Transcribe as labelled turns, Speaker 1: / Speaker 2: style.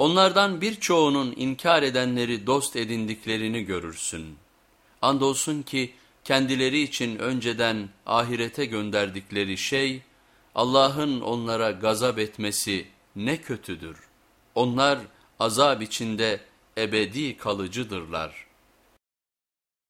Speaker 1: Onlardan birçoğunun inkar edenleri dost edindiklerini görürsün. Andolsun ki kendileri için önceden ahirete gönderdikleri şey, Allah'ın onlara gazap etmesi ne kötüdür. Onlar azap içinde ebedi kalıcıdırlar.''